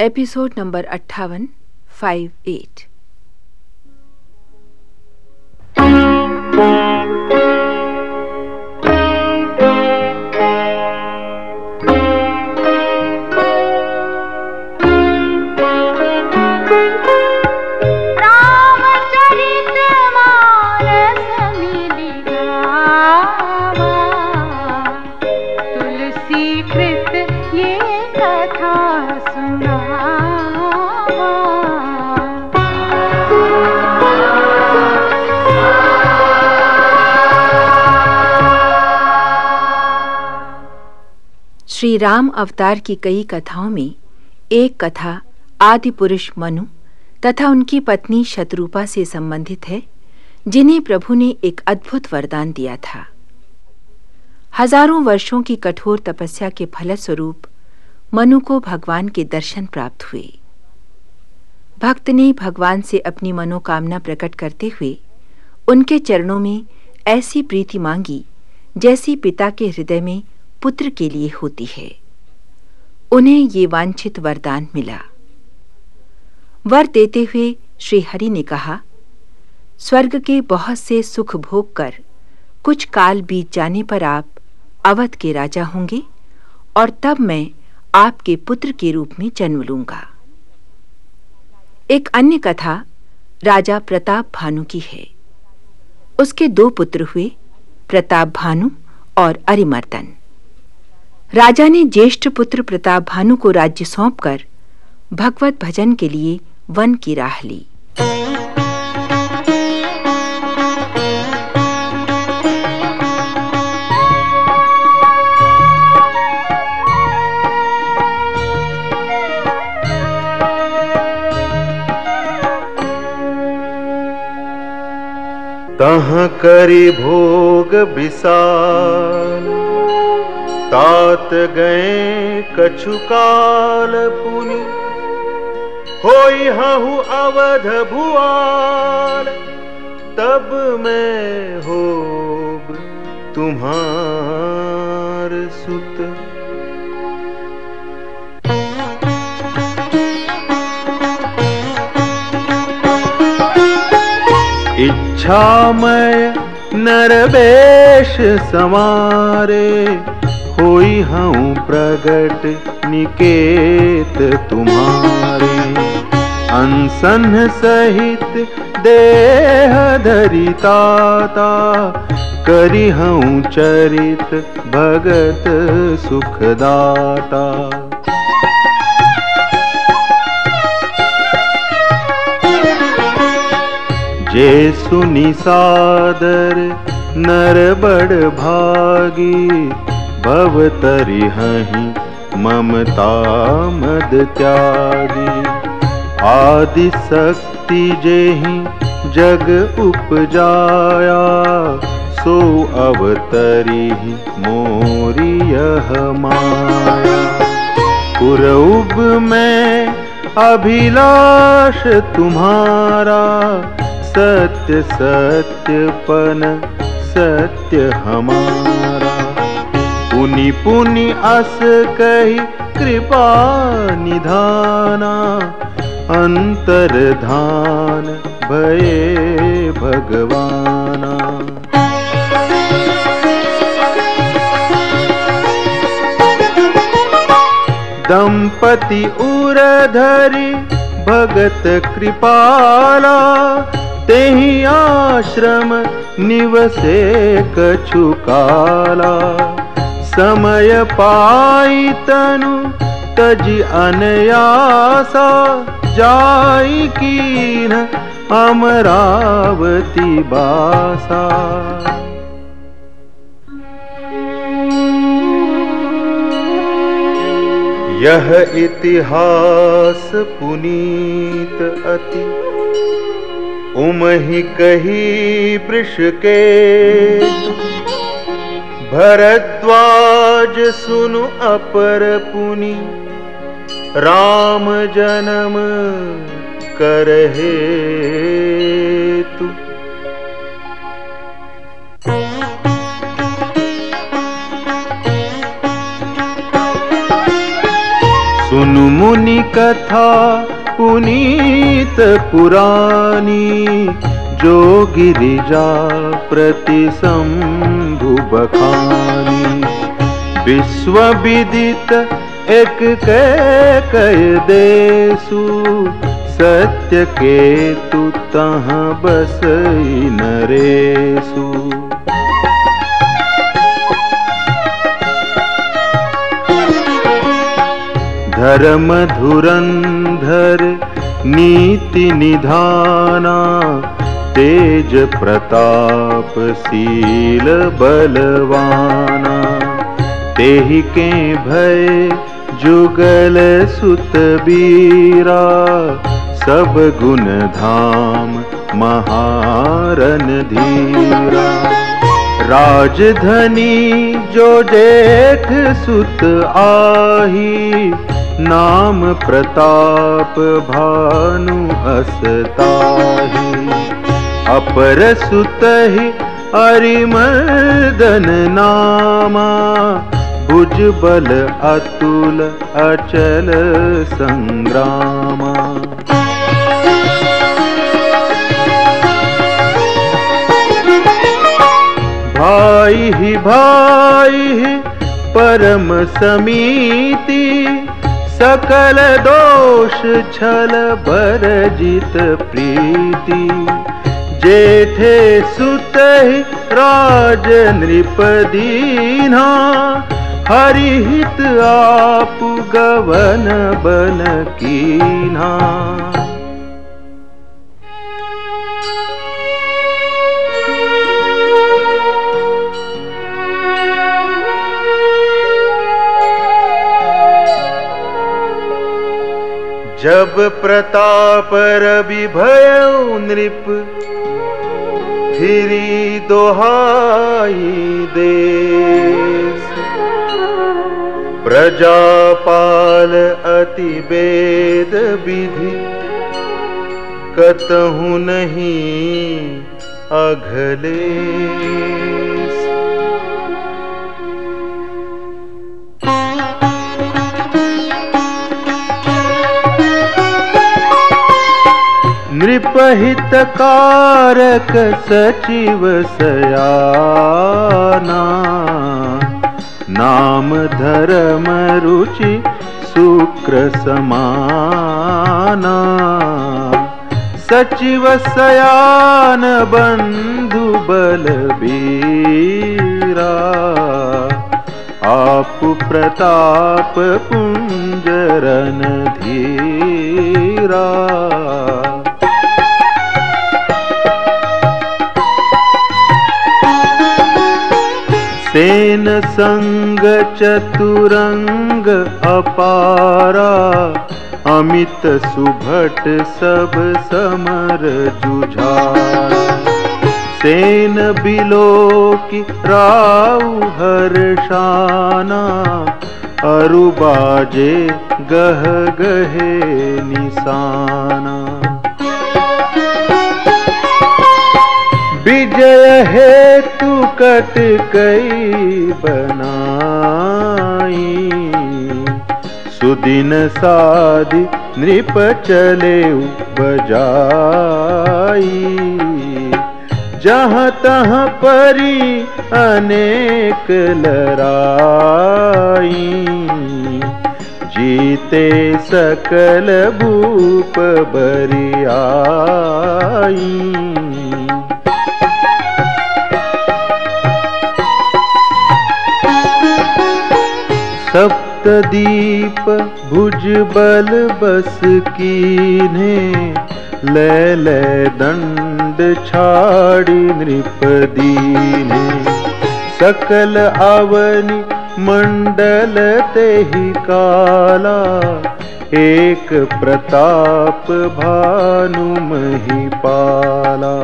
Episode number अट्ठावन five eight Shri Ram अवतार की कई कथाओं में एक कथा आदि पुरुष मनु तथा उनकी पत्नी शत्रुपा से संबंधित है, जिन्हें प्रभु ने एक अद्भुत वरदान दिया था। हज़ारों वर्षों की कठोर तपस्या के फलस्वरूप मनु को भगवान के दर्शन प्राप्त हुए। भक्त ने भगवान से अपनी मनोकामना प्रकट करते हुए उनके चरणों में ऐसी प्रीति मांगी, जैसी पिता के हृदय में पुत्र के लिए होती है। उन्हें ये वांछित वरदान मिला। वर देते हुए श्री हरि ने कहा, स्वर्ग के बहुत से सुख भोग कर कुछ काल बीत जाने पर आप अवध के राजा होंगे और तब मैं आपके पुत्र के रूप में जन्म लूँगा। एक अन्य कथा राजा प्रताप भानु की है। उसके दो पुत्र हुए, प्रताप भानु और अरिमर्दन। राजा ने ज्येष्ठ पुत्र प्रताप भानु को राज्य सौंपकर भगवत भजन के लिए वन की राह ली। तह करी भोग विशाल तात गए कछुकाल पुनि, होई हहु अवध भुआल तब मैं हो तुम्हार सुत। इच्छा मैं नरवेश समारे हूँ प्रगट निकेत तुम्हारे। अनसन सहित देह धरिताता करी हूँ चरित भगत सुखदाता। जे सुनि सादर नर बड़ भागी भव तरि हही ममता मद त्यागी आदि शक्ति जेहि जग उपजाया, सो अवतरी मोरी यह माया। पुरउब में अभिलाष तुम्हारा, सत्य सत्यपन सत्य हमारा। पुनि पुनि अस कही कृपा निधाना, अंतर धान भये भगवाना। दंपति उरधरी भगत कृपाला, तेहि आश्रम निवसे कछुकाला। समय पाई तनु, तजी अनयासा जाई कीन, अमरावती बासा। यह इतिहास पुनीत अति, उमहि कही वृष के भरद्वाज सुनु अपर पुनि। राम जन्म करहे तु। सुनु मुनि कथा पुनीत पुरानी जो गिरिजा शंभु बखानी। विश्व विदित एक कह कह देसु। सत्य के तु तह बस नरेसु। धर्म धुरंधर नीति निधाना। तेज प्रताप शील बलवाना तेहि के भय जुगल सुत बीरा, सब गुण धाम महारन धीरा। राजधनी जो देख सुत आही, नाम प्रताप भानु असताही अपर सुत ही अरिमर्दन नामा, भुज बल अतुल अचल संग्रामा। भाई ही भाई ही परम समीति, सकल दोष छल बरजित प्रीति। जेठे सुत राज नृपदीना हरिहित आप गवन बन कीना जब प्रताप रवि भय नृप फिरी दोहाई देश। प्रजापाल अति वेद विधि कतहु नहीं अघले। नृपहित कारक सचिव सयाना, नाम धर्म रुचि शुक्र समाना। सचिव सयान बंधु बलबीरा आप प्रताप पुंजरन धीरा। सेन संग चतुरंग अपारा, अमित सुभट सब समर जुझारा। सेन बिलो की राउ हर्षाना, अरुबाजे गह गहे निशाना। विजय हेतु कट कई बनाई। सुदिन साधि नृप चले बजाई। जहाँ तहाँ परी अनेक लड़ाई। जीते सकल भूप बरियाई। सप्तदीप भुज बल बस कीन्हे। ले ले दंड छाड़ी नृपदीने सकल आवनि मंडल ते काला। एक प्रताप भानु मही पाला।